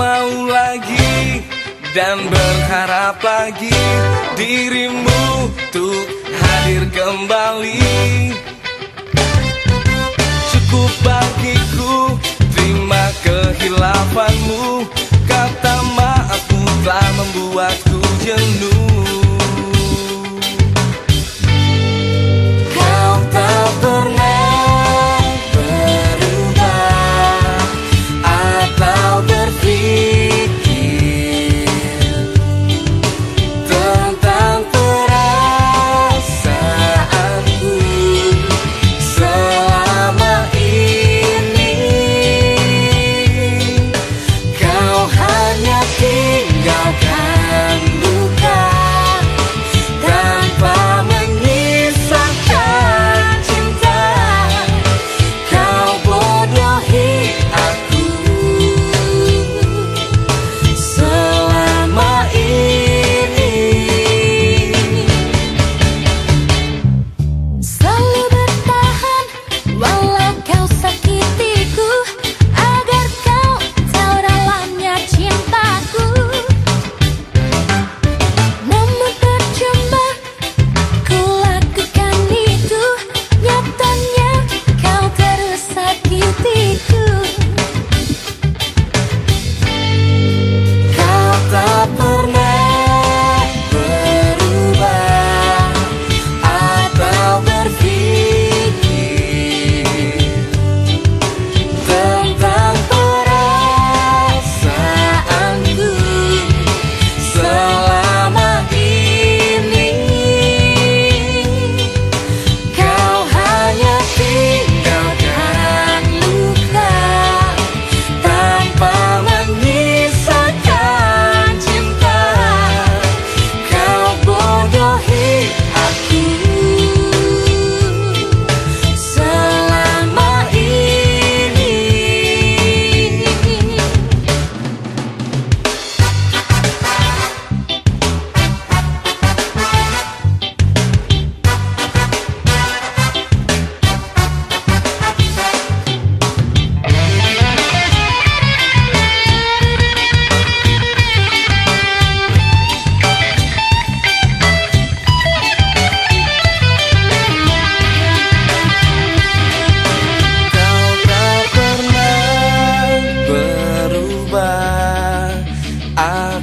mau lagi dan berharap lagi dirimu tuh hadir kembali. Cukup bagiku terima kehilafanmu. Kata maafku telah membuatku jenuh.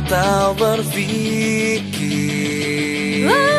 atau berpikir. Wow.